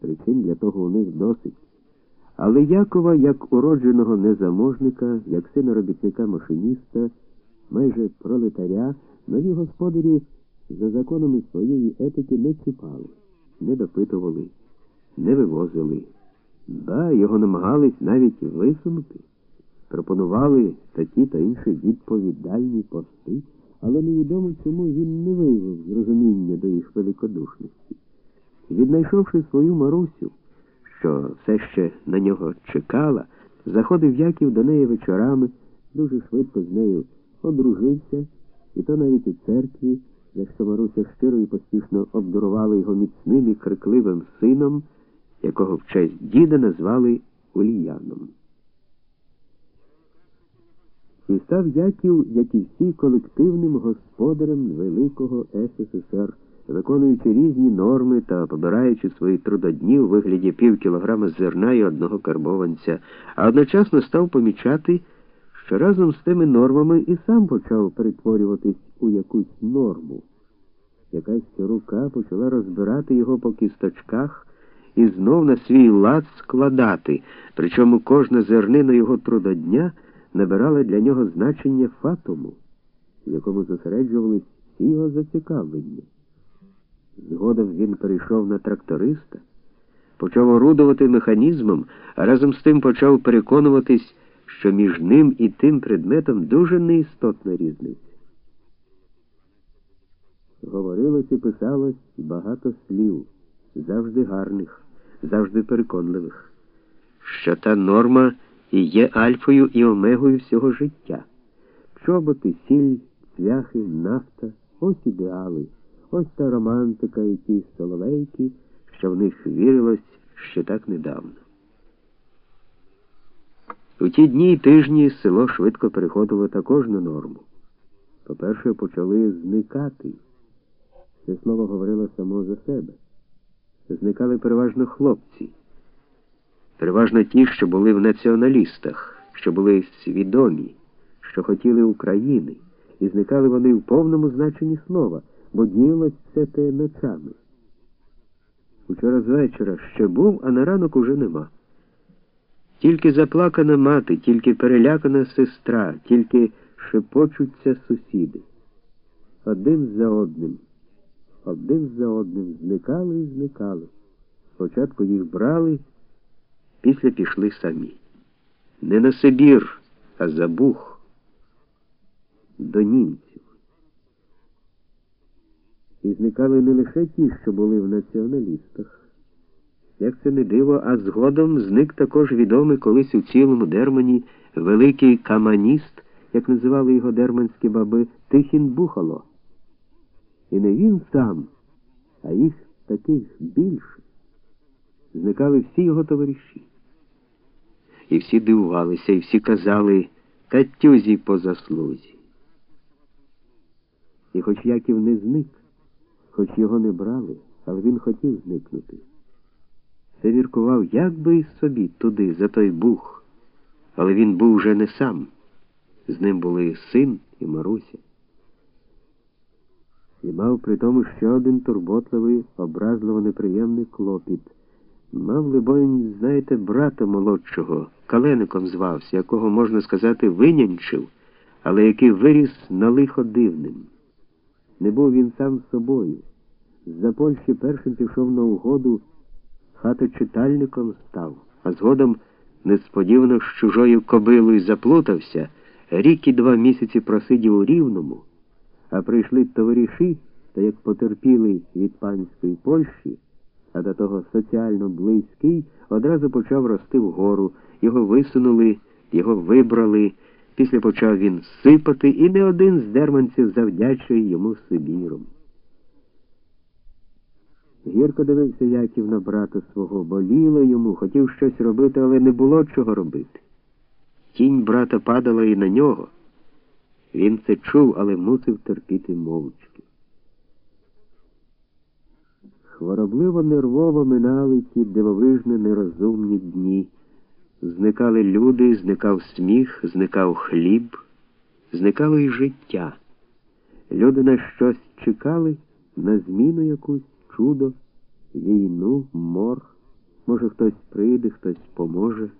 Причин для того у них досить. Але Якова, як уродженого незаможника, як сина робітника машиніста, майже пролетаря, нові господарі за законами своєї етики не чіпали, не допитували, не вивозили. Ба, його намагались навіть висунути, пропонували такі та інші відповідальні пости, але невідомо чому він не виявив зрозуміння до їх великодушності. Віднайшовши свою Марусю, що все ще на нього чекала, заходив Яків до неї вечорами, дуже швидко з нею одружився, і то навіть у церкві, за що Маруся щиро і поспішно обдарувала його міцним і крикливим сином, якого в честь діда назвали Уліяном. І став Яків, як і всі, колективним господарем Великого СССР, виконуючи різні норми та побираючи свої трудодні у вигляді пів кілограма зерна і одного карбованця, а одночасно став помічати, що разом з тими нормами і сам почав перетворюватись у якусь норму. Якась рука почала розбирати його по кісточках і знов на свій лад складати, причому кожна зернина його трудодня набирала для нього значення фатуму, в якому зосереджувались всі його зацікавлення. Згодом він перейшов на тракториста, почав орудувати механізмом, а разом з тим почав переконуватись, що між ним і тим предметом дуже неістотна різниця. Говорилось і писалось багато слів, завжди гарних, завжди переконливих, що та норма і є альфою і омегою всього життя. Чоботи, сіль, цвяхи, нафта ось ідеали, ось та романтика і ті соловейки, що в них вірилось ще так недавно. У ті дні й тижні село швидко переходило також на норму. По-перше, почали зникати. Це слово говорило само за себе. Зникали переважно хлопці, переважно ті, що були в націоналістах, що були свідомі, що хотіли України, і зникали вони в повному значенні слова, бо діялось все те ночами. Учора з вечора ще був, а на ранок уже нема. Тільки заплакана мати, тільки перелякана сестра, тільки шепочуться сусіди. Один за одним, один за одним зникали і зникали. Спочатку їх брали, після пішли самі. Не на Сибір, а за Бух, до німців. І зникали не лише ті, що були в націоналістах. Як це не диво, а згодом зник також відомий колись у цілому дермані великий каманіст, як називали його дерманські баби, Тихін Бухало. І не він сам, а їх таких більше. Зникали всі його товариші. І всі дивувалися, і всі казали та тюзі по заслузі. І хоч Яків не зник, хоч його не брали, але він хотів зникнути. Це віркував, як би і собі туди, за той бух. Але він був вже не сам. З ним були син і Маруся. І мав при тому ще один турботливий, образливо неприємний клопіт. Мав, либонь, знаєте, брата молодшого, калеником звався, якого, можна сказати, винянчив, але який виріс на лихо дивним. Не був він сам собою. З-за Польщі першим пішов на угоду хаточитальником став, а згодом несподівано з чужою кобилою заплутався, рік і два місяці просидів у рівному, а прийшли товариші, та як потерпіли від панської Польщі, а до того соціально близький, одразу почав рости вгору, його висунули, його вибрали. Після почав він сипати, і не один з дерманців завдячує йому Сибіром. Гірко дивився Яків на брата свого, боліло йому, хотів щось робити, але не було чого робити. Тінь брата падала і на нього. Він це чув, але мусив терпіти мовчки. Хворобливо нервово минали ті дивовижно нерозумні дні. Зникали люди, зникав сміх, зникав хліб, зникало й життя. Люди на щось чекали, на зміну якусь чудо, війну, мор. Може, хтось прийде, хтось поможе.